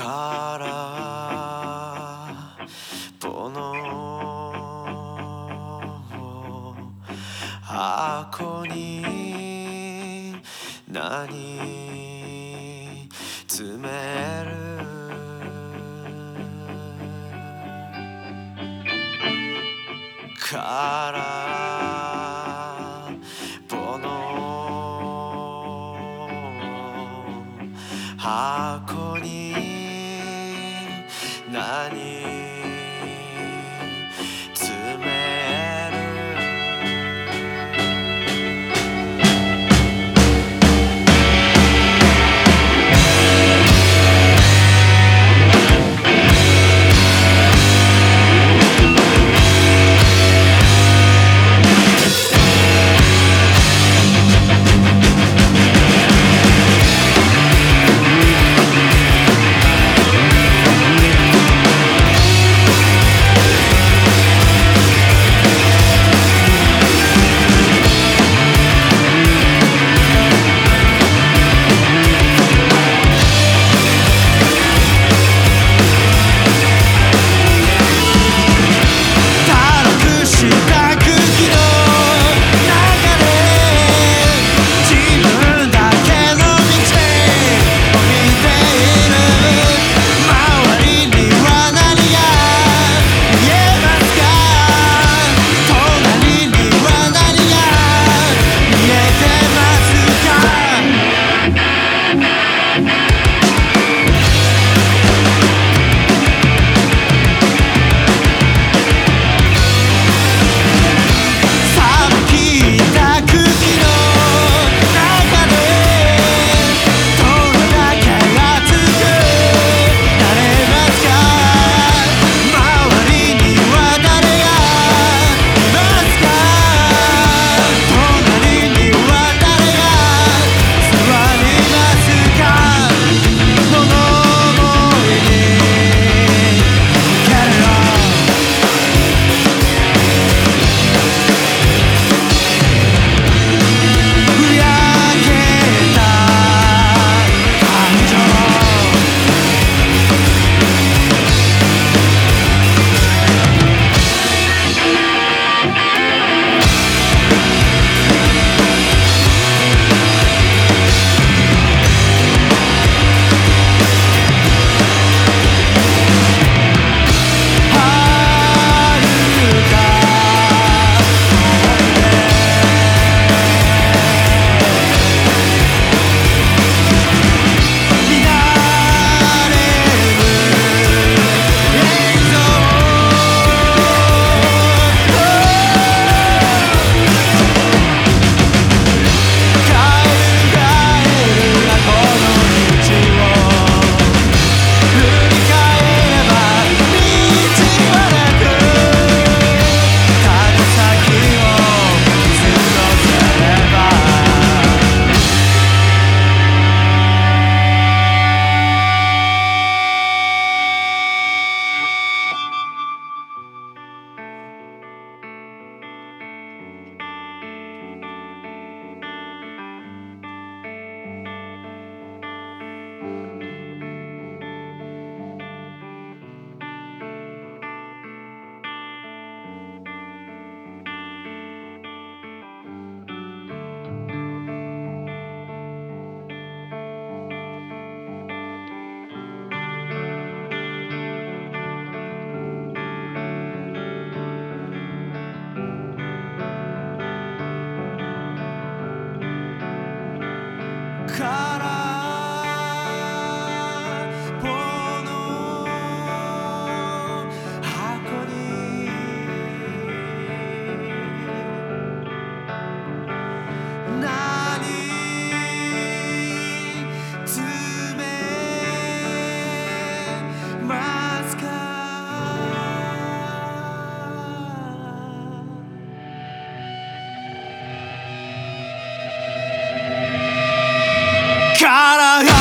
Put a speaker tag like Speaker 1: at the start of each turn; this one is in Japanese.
Speaker 1: からこの箱に何詰める？からこの箱何からが